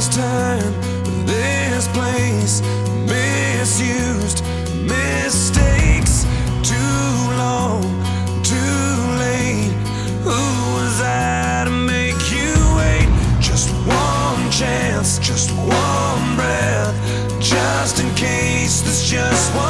this time, this place, misused mistakes. Too long, too late. Who was I to make you wait? Just one chance, just one breath, just in case. There's just one.